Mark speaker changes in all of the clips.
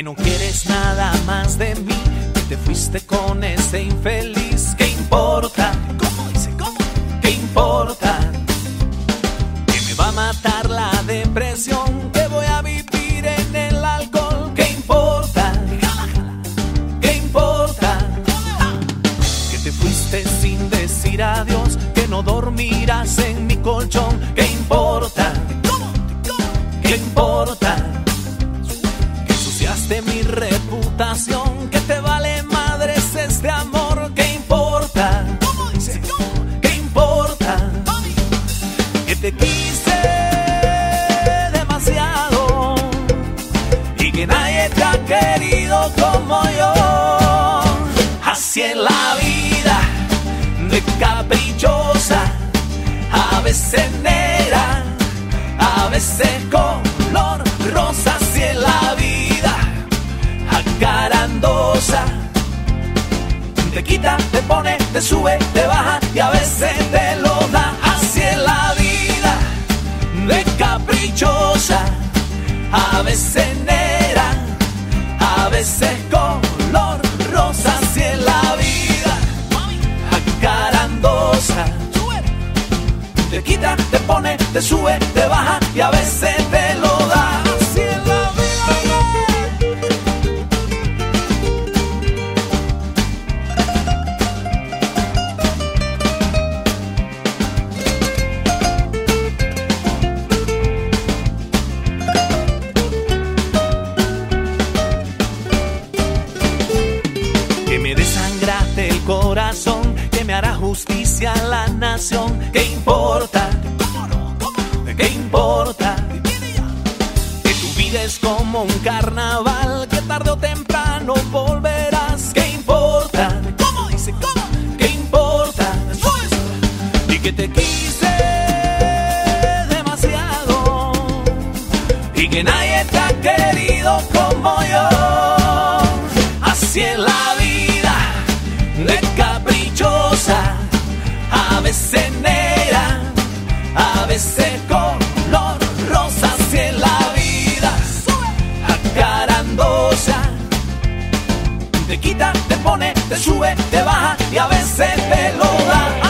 Speaker 1: que no quieres nada más de mí, que te fuiste con ese infeliz. ¿Qué importa? ¿Cómo dice? ¿Cómo? ¿Qué importa? Que me va a matar la depresión, que voy a vivir en el alcohol. ¿Qué importa? ¿Qué importa? Que te fuiste sin decir adiós, que no dormirás en mi colchón. ¿Qué importa? ¿Qué importa? Ensuciaste mi reputación, que te vale madres este amor. ¿Qué importa? ¿Qué importa? Que te quise demasiado y que nadie te ha querido como yo. Así en la vida, de caprichosa, a veces negra, a veces te quita, te pone, te sube, te baja y a veces te lo da. Así en la vida, de caprichosa, a veces negra, a veces color rosa. Así en la vida, acarandosa, te quita, te pone, te sube, te baja y a veces te que me hará justicia la nación. ¿Qué importa? ¿Qué importa? Que tu vida es como un carnaval, que tarde o temprano volverás. ¿Qué importa? ¿Qué importa? Y que te quise demasiado y que nadie te ha querido te quita, te pone, te sube, te baja y a veces te lo da.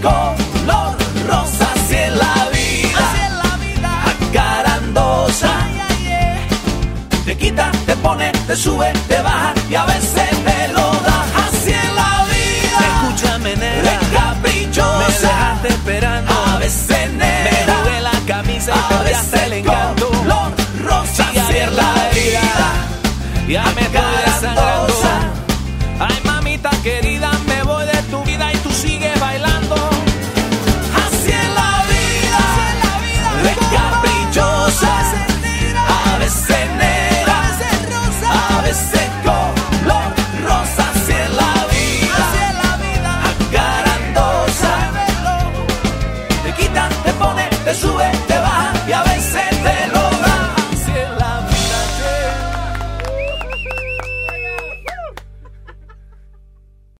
Speaker 1: Color rosa. Así es la vida, acarandosa, te quita, te pone, te sube, te baja y a veces